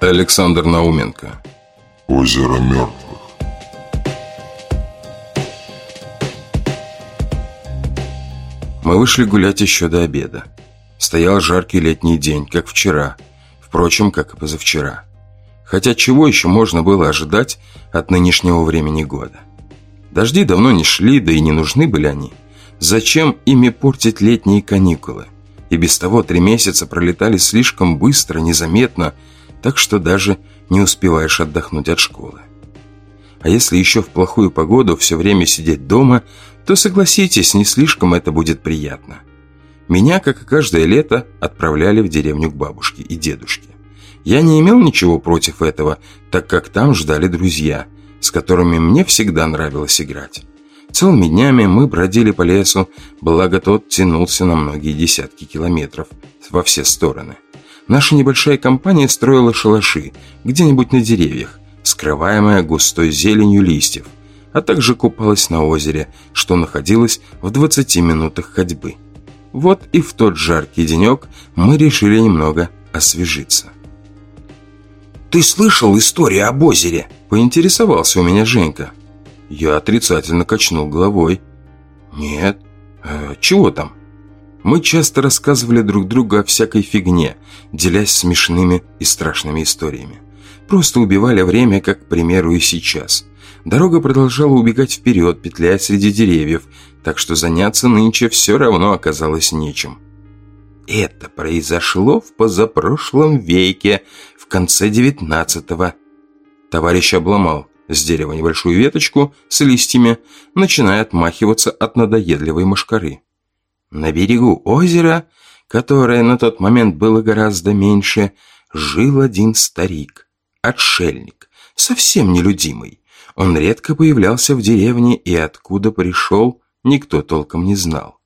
Александр Науменко Озеро мертвых Мы вышли гулять еще до обеда. Стоял жаркий летний день, как вчера. Впрочем, как и позавчера. Хотя чего еще можно было ожидать от нынешнего времени года? Дожди давно не шли, да и не нужны были они. Зачем ими портить летние каникулы? И без того три месяца пролетали слишком быстро, незаметно, так что даже не успеваешь отдохнуть от школы. А если еще в плохую погоду все время сидеть дома, то, согласитесь, не слишком это будет приятно. Меня, как и каждое лето, отправляли в деревню к бабушке и дедушке. Я не имел ничего против этого, так как там ждали друзья, с которыми мне всегда нравилось играть. Целыми днями мы бродили по лесу, благо тот тянулся на многие десятки километров во все стороны. Наша небольшая компания строила шалаши где-нибудь на деревьях, скрываемая густой зеленью листьев, а также купалась на озере, что находилось в 20 минутах ходьбы. Вот и в тот жаркий денек мы решили немного освежиться. «Ты слышал историю об озере?» – поинтересовался у меня Женька. Я отрицательно качнул головой. «Нет. А чего там?» Мы часто рассказывали друг другу о всякой фигне, делясь смешными и страшными историями. Просто убивали время, как, к примеру, и сейчас. Дорога продолжала убегать вперед, петляя среди деревьев, так что заняться нынче все равно оказалось нечем. Это произошло в позапрошлом веке, в конце девятнадцатого. Товарищ обломал с дерева небольшую веточку с листьями, начиная отмахиваться от надоедливой мошкары. На берегу озера, которое на тот момент было гораздо меньше, жил один старик, отшельник, совсем нелюдимый. Он редко появлялся в деревне и откуда пришел, никто толком не знал.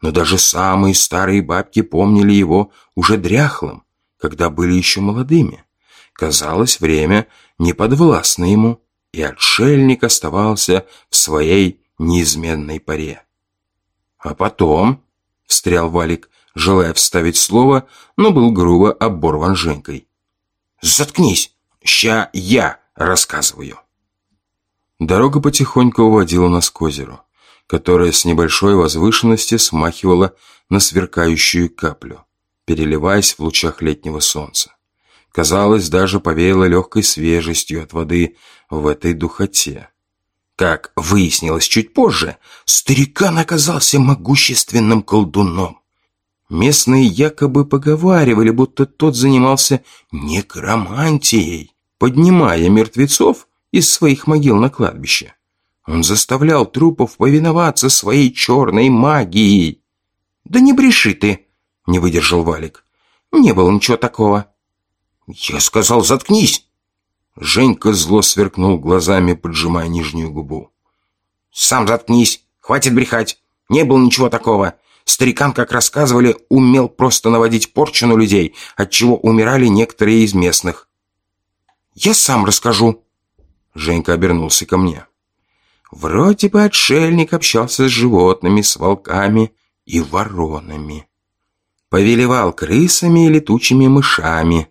Но даже самые старые бабки помнили его уже дряхлым, когда были еще молодыми. Казалось, время не подвластно ему, и отшельник оставался в своей неизменной паре. А потом, встрял Валик, желая вставить слово, но был грубо оборван Женькой. «Заткнись! Ща я рассказываю!» Дорога потихоньку уводила нас к озеру, которое с небольшой возвышенности смахивало на сверкающую каплю, переливаясь в лучах летнего солнца. Казалось, даже повеяло легкой свежестью от воды в этой духоте. Как выяснилось чуть позже, старикан оказался могущественным колдуном. Местные якобы поговаривали, будто тот занимался некромантией, поднимая мертвецов из своих могил на кладбище. Он заставлял трупов повиноваться своей черной магией. «Да не бреши ты!» — не выдержал Валик. «Не было ничего такого». «Я сказал, заткнись!» Женька зло сверкнул глазами, поджимая нижнюю губу. «Сам заткнись! Хватит брехать! Не было ничего такого! Старикан, как рассказывали, умел просто наводить порчу на людей, отчего умирали некоторые из местных. Я сам расскажу!» Женька обернулся ко мне. Вроде бы отшельник общался с животными, с волками и воронами. Повелевал крысами и летучими мышами,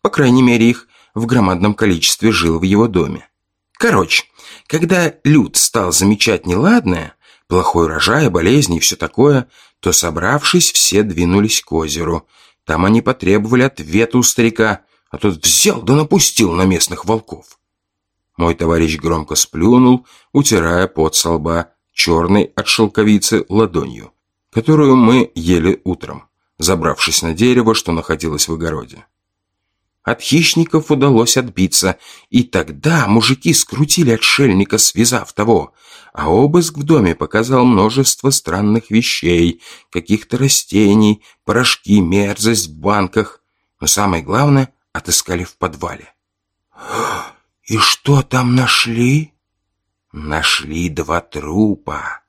по крайней мере, их в громадном количестве жило в его доме. Короче, когда люд стал замечать неладное, плохой урожай, болезни и все такое, то, собравшись, все двинулись к озеру. Там они потребовали ответа у старика, а тот взял да напустил на местных волков. Мой товарищ громко сплюнул, утирая пот со лба черной от шелковицы ладонью, которую мы ели утром, забравшись на дерево, что находилось в огороде. От хищников удалось отбиться, и тогда мужики скрутили отшельника, связав того, а обыск в доме показал множество странных вещей, каких-то растений, порошки, мерзость в банках. Но самое главное, отыскали в подвале. «И что там нашли?» «Нашли два трупа,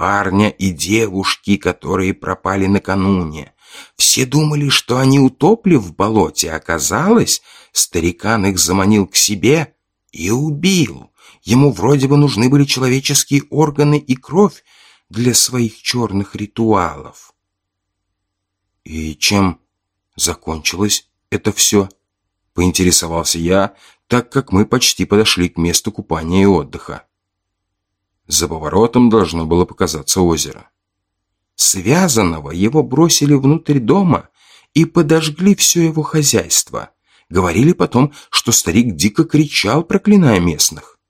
парня и девушки, которые пропали накануне. Все думали, что они утопли в болоте, оказалось, старикан их заманил к себе и убил. Ему вроде бы нужны были человеческие органы и кровь для своих черных ритуалов. И чем закончилось это все? Поинтересовался я, так как мы почти подошли к месту купания и отдыха. За поворотом должно было показаться озеро. Связанного его бросили внутрь дома и подожгли все его хозяйство. Говорили потом, что старик дико кричал, проклиная местных.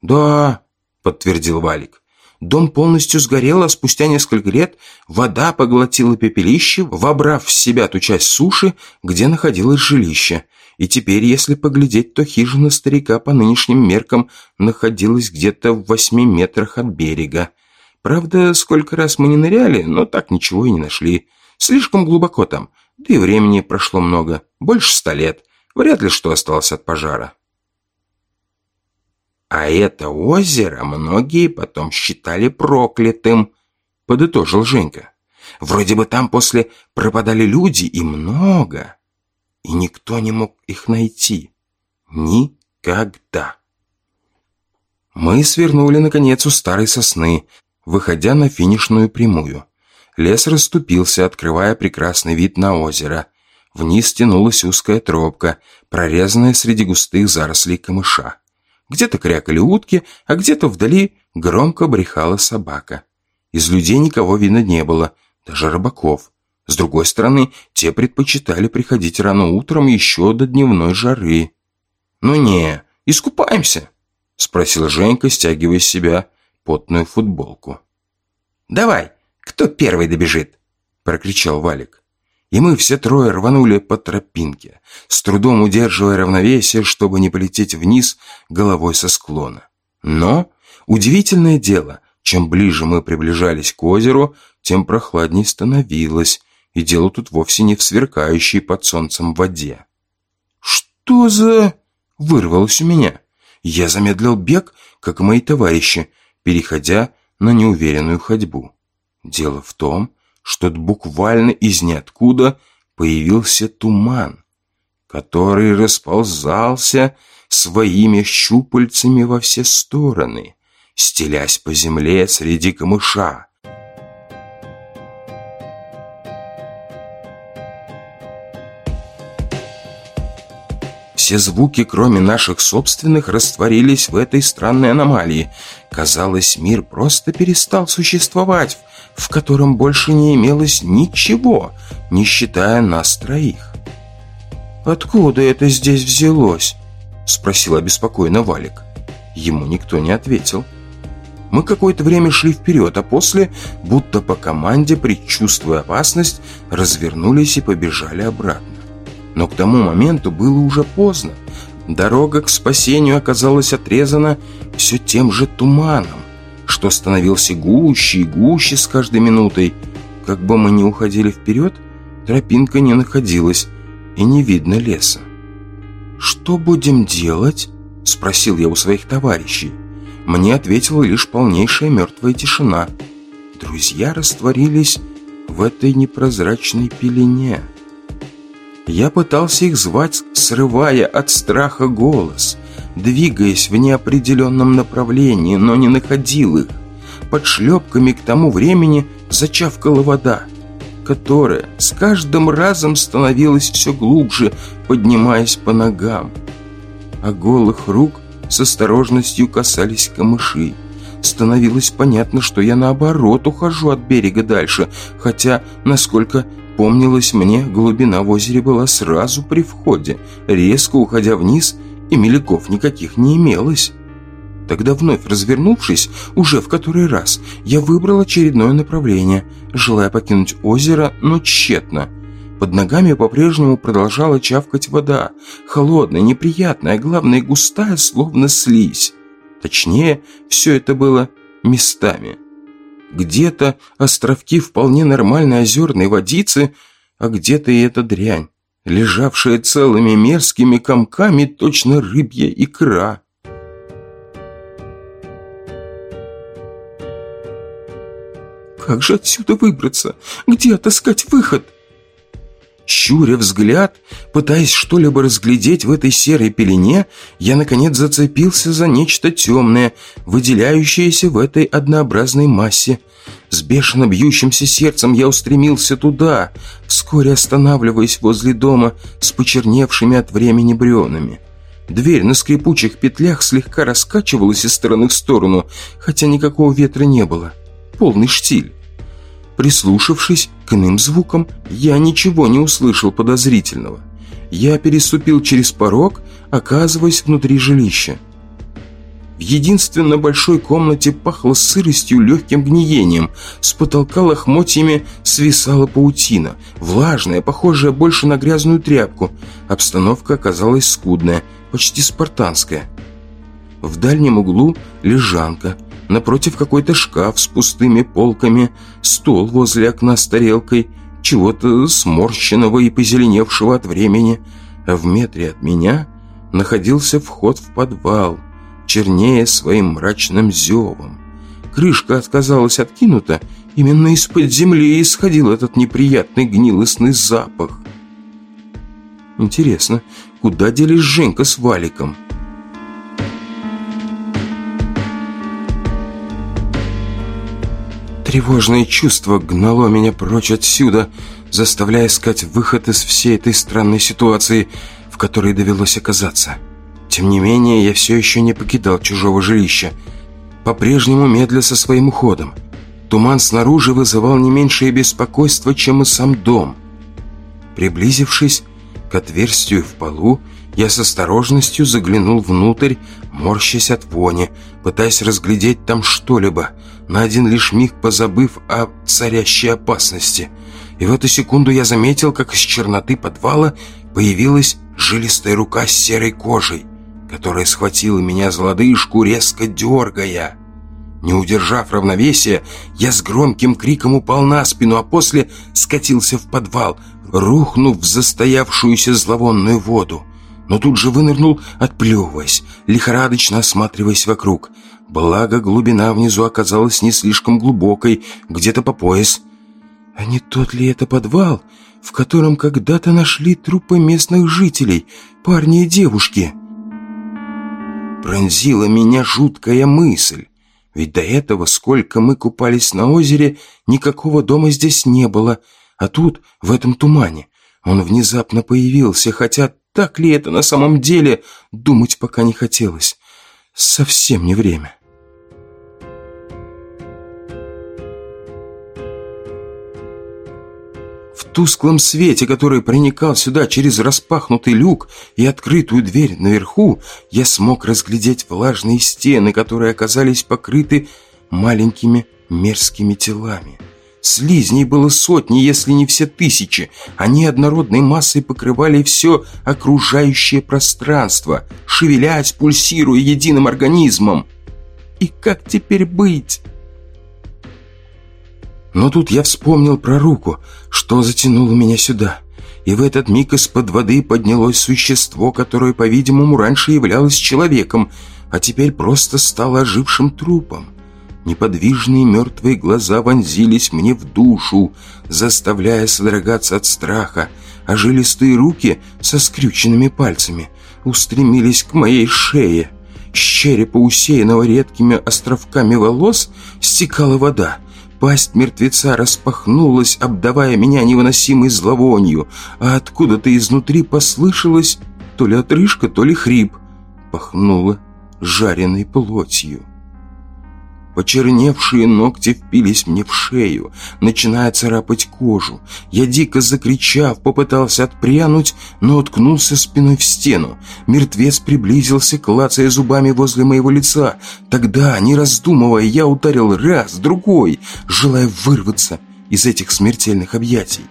«Да», — подтвердил Валик, — «дом полностью сгорел, а спустя несколько лет вода поглотила пепелище, вобрав в себя ту часть суши, где находилось жилище, и теперь, если поглядеть, то хижина старика по нынешним меркам находилась где-то в восьми метрах от берега. Правда, сколько раз мы не ныряли, но так ничего и не нашли. Слишком глубоко там, да и времени прошло много, больше ста лет. Вряд ли что осталось от пожара. А это озеро многие потом считали проклятым, подытожил Женька. Вроде бы там после пропадали люди и много и никто не мог их найти. Никогда. Мы свернули, наконец, у старой сосны, выходя на финишную прямую. Лес расступился, открывая прекрасный вид на озеро. Вниз тянулась узкая тропка, прорезанная среди густых зарослей камыша. Где-то крякали утки, а где-то вдали громко брехала собака. Из людей никого видно не было, даже рыбаков. С другой стороны, те предпочитали приходить рано утром еще до дневной жары. «Ну не, искупаемся», – спросил Женька, стягивая с себя потную футболку. «Давай, кто первый добежит?» – прокричал Валик. И мы все трое рванули по тропинке, с трудом удерживая равновесие, чтобы не полететь вниз головой со склона. Но, удивительное дело, чем ближе мы приближались к озеру, тем прохладней становилось, и дело тут вовсе не в сверкающей под солнцем воде. «Что за...» — вырвалось у меня. Я замедлил бег, как мои товарищи, переходя на неуверенную ходьбу. Дело в том, что буквально из ниоткуда появился туман, который расползался своими щупальцами во все стороны, стелясь по земле среди камыша, Все звуки, кроме наших собственных, растворились в этой странной аномалии. Казалось, мир просто перестал существовать, в котором больше не имелось ничего, не считая нас троих. «Откуда это здесь взялось?» – спросил обеспокоенно Валик. Ему никто не ответил. Мы какое-то время шли вперед, а после, будто по команде, предчувствуя опасность, развернулись и побежали обратно. Но к тому моменту было уже поздно. Дорога к спасению оказалась отрезана все тем же туманом, что становился гуще и гуще с каждой минутой. Как бы мы ни уходили вперед, тропинка не находилась, и не видно леса. «Что будем делать?» – спросил я у своих товарищей. Мне ответила лишь полнейшая мертвая тишина. Друзья растворились в этой непрозрачной пелене. Я пытался их звать, срывая от страха голос, двигаясь в неопределенном направлении, но не находил их. Под шлепками к тому времени зачавкала вода, которая с каждым разом становилась все глубже, поднимаясь по ногам. А голых рук с осторожностью касались камыши. Становилось понятно, что я наоборот ухожу от берега дальше, хотя, насколько Помнилось мне, глубина в озере была сразу при входе, резко уходя вниз, и меляков никаких не имелось. Тогда вновь развернувшись, уже в который раз, я выбрал очередное направление, желая покинуть озеро, но тщетно. Под ногами по-прежнему продолжала чавкать вода, холодная, неприятная, главное густая, словно слизь. Точнее, все это было местами. Где-то островки вполне нормальной озерной водицы, а где-то и эта дрянь, лежавшая целыми мерзкими комками точно рыбья икра. Как же отсюда выбраться? Где отыскать выход? Щуря взгляд, пытаясь что-либо разглядеть в этой серой пелене, я, наконец, зацепился за нечто темное, выделяющееся в этой однообразной массе. С бешено бьющимся сердцем я устремился туда, вскоре останавливаясь возле дома с почерневшими от времени бревнами. Дверь на скрипучих петлях слегка раскачивалась из стороны в сторону, хотя никакого ветра не было. Полный штиль. Прислушавшись к иным звукам, я ничего не услышал подозрительного. Я переступил через порог, оказываясь внутри жилища. В единственно большой комнате пахло сыростью легким гниением. С потолка лохмотьями свисала паутина, влажная, похожая больше на грязную тряпку. Обстановка оказалась скудная, почти спартанская. В дальнем углу лежанка – Напротив какой-то шкаф с пустыми полками, стол возле окна с тарелкой, чего-то сморщенного и позеленевшего от времени. А в метре от меня находился вход в подвал, чернее своим мрачным зевом. Крышка отказалась откинута, именно из-под земли исходил этот неприятный гнилостный запах. Интересно, куда делись Женька с Валиком? Тревожное чувство гнало меня прочь отсюда, заставляя искать выход из всей этой странной ситуации, в которой довелось оказаться. Тем не менее, я все еще не покидал чужого жилища, по-прежнему медля со своим уходом. Туман снаружи вызывал не меньшее беспокойство, чем и сам дом. Приблизившись к отверстию в полу, я с осторожностью заглянул внутрь, морщась от вони, пытаясь разглядеть там что-либо, на один лишь миг позабыв о царящей опасности. И в эту секунду я заметил, как из черноты подвала появилась жилистая рука с серой кожей, которая схватила меня за лодыжку, резко дергая. Не удержав равновесия, я с громким криком упал на спину, а после скатился в подвал, рухнув в застоявшуюся зловонную воду но тут же вынырнул, отплевываясь, лихорадочно осматриваясь вокруг. Благо, глубина внизу оказалась не слишком глубокой, где-то по пояс. А не тот ли это подвал, в котором когда-то нашли трупы местных жителей, парни и девушки? Пронзила меня жуткая мысль. Ведь до этого, сколько мы купались на озере, никакого дома здесь не было. А тут, в этом тумане, он внезапно появился, хотя так ли это на самом деле, думать пока не хотелось. Совсем не время. В тусклом свете, который проникал сюда через распахнутый люк и открытую дверь наверху, я смог разглядеть влажные стены, которые оказались покрыты маленькими мерзкими телами. Слизней было сотни, если не все тысячи. Они однородной массой покрывали все окружающее пространство, шевелясь, пульсируя единым организмом. И как теперь быть? Но тут я вспомнил про руку, что затянуло меня сюда. И в этот миг из-под воды поднялось существо, которое, по-видимому, раньше являлось человеком, а теперь просто стало ожившим трупом. Неподвижные мертвые глаза вонзились мне в душу, заставляя содрогаться от страха, а жилистые руки со скрюченными пальцами устремились к моей шее. С черепа, усеянного редкими островками волос, стекала вода. Пасть мертвеца распахнулась, обдавая меня невыносимой зловонью, а откуда-то изнутри послышалось то ли отрыжка, то ли хрип. Пахнуло жареной плотью. Почерневшие ногти впились мне в шею, начиная царапать кожу. Я, дико закричав, попытался отпрянуть, но уткнулся спиной в стену. Мертвец приблизился, клацая зубами возле моего лица. Тогда, не раздумывая, я ударил раз, другой, желая вырваться из этих смертельных объятий.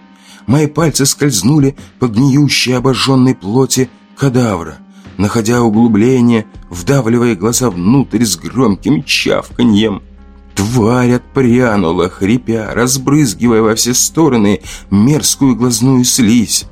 Мои пальцы скользнули по гниющей обожженной плоти кадавра находя углубление, вдавливая глаза внутрь с громким чавканьем. Тварь отпрянула, хрипя, разбрызгивая во все стороны мерзкую глазную слизь.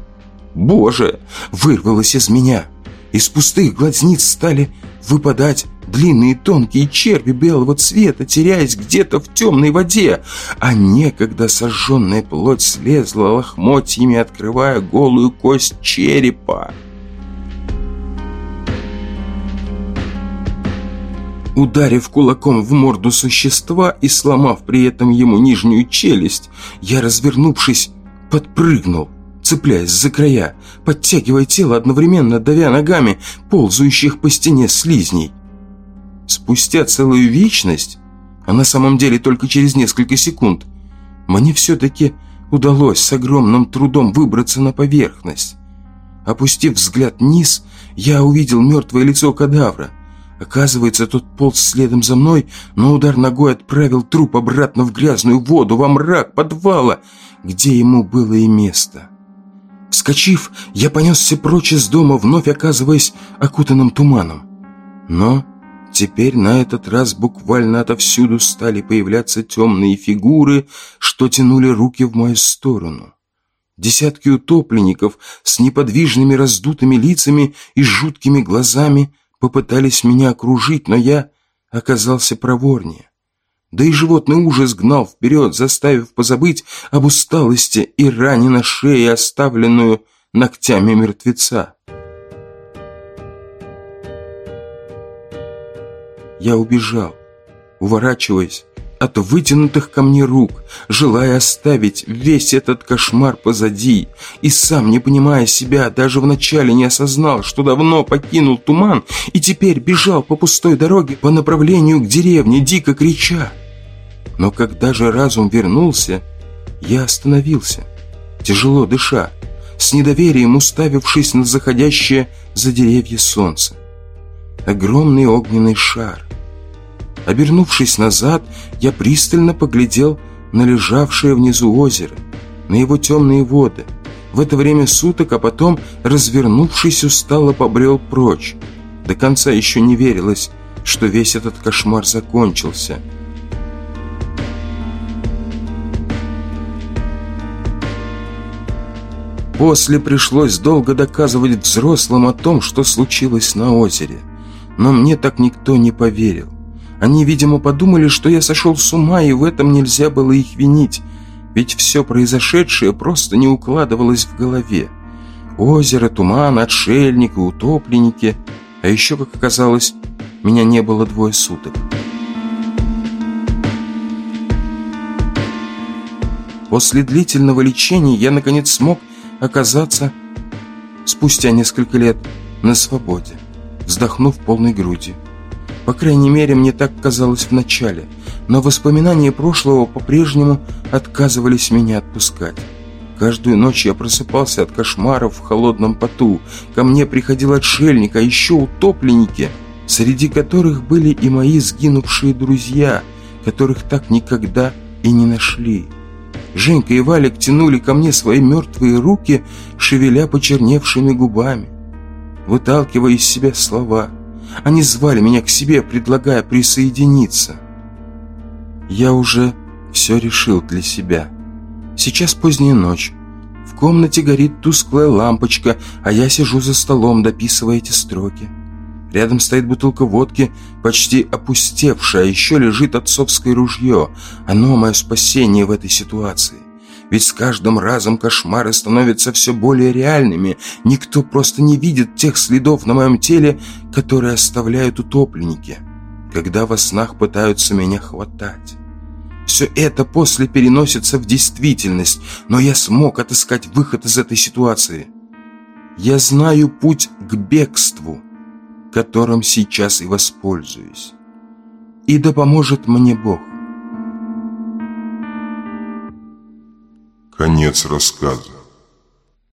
«Боже!» вырвалось из меня. Из пустых глазниц стали выпадать длинные тонкие черви белого цвета, теряясь где-то в темной воде, а некогда сожженная плоть слезла лохмотьями, открывая голую кость черепа. Ударив кулаком в морду существа и сломав при этом ему нижнюю челюсть, я, развернувшись, подпрыгнул, цепляясь за края, подтягивая тело, одновременно давя ногами ползающих по стене слизней. Спустя целую вечность, а на самом деле только через несколько секунд, мне все-таки удалось с огромным трудом выбраться на поверхность. Опустив взгляд вниз, я увидел мертвое лицо кадавра – Оказывается, тот полз следом за мной, но удар ногой отправил труп обратно в грязную воду, во мрак подвала, где ему было и место. Вскочив, я понесся прочь из дома, вновь оказываясь окутанным туманом. Но теперь на этот раз буквально отовсюду стали появляться темные фигуры, что тянули руки в мою сторону. Десятки утопленников с неподвижными раздутыми лицами и жуткими глазами попытались меня окружить, но я оказался проворнее. Да и животный ужас гнал вперед, заставив позабыть об усталости и ране на шее, оставленную ногтями мертвеца. Я убежал, уворачиваясь от вытянутых ко мне рук, желая оставить весь этот кошмар позади, и сам, не понимая себя, даже вначале не осознал, что давно покинул туман и теперь бежал по пустой дороге по направлению к деревне, дико крича. Но когда же разум вернулся, я остановился, тяжело дыша, с недоверием уставившись на заходящее за деревья солнце. Огромный огненный шар, Обернувшись назад, я пристально поглядел на лежавшее внизу озеро, на его темные воды. В это время суток, а потом, развернувшись, устало побрел прочь. До конца еще не верилось, что весь этот кошмар закончился. После пришлось долго доказывать взрослым о том, что случилось на озере. Но мне так никто не поверил. Они, видимо, подумали, что я сошел с ума, и в этом нельзя было их винить, ведь все произошедшее просто не укладывалось в голове. Озеро, туман, отшельник и утопленники. А еще, как оказалось, меня не было двое суток. После длительного лечения я, наконец, смог оказаться, спустя несколько лет, на свободе, вздохнув полной грудью. По крайней мере, мне так казалось вначале, но воспоминания прошлого по-прежнему отказывались меня отпускать. Каждую ночь я просыпался от кошмаров в холодном поту. Ко мне приходил отшельник, а еще утопленники, среди которых были и мои сгинувшие друзья, которых так никогда и не нашли. Женька и Валик тянули ко мне свои мертвые руки, шевеля почерневшими губами, выталкивая из себя слова – они звали меня к себе, предлагая присоединиться. Я уже все решил для себя. Сейчас поздняя ночь. В комнате горит тусклая лампочка, а я сижу за столом, дописывая эти строки. Рядом стоит бутылка водки, почти опустевшая, еще лежит отцовское ружье. Оно мое спасение в этой ситуации. Ведь с каждым разом кошмары становятся все более реальными. Никто просто не видит тех следов на моем теле, которые оставляют утопленники, когда во снах пытаются меня хватать. Все это после переносится в действительность, но я смог отыскать выход из этой ситуации. Я знаю путь к бегству, которым сейчас и воспользуюсь. И да поможет мне Бог. Конец рассказа.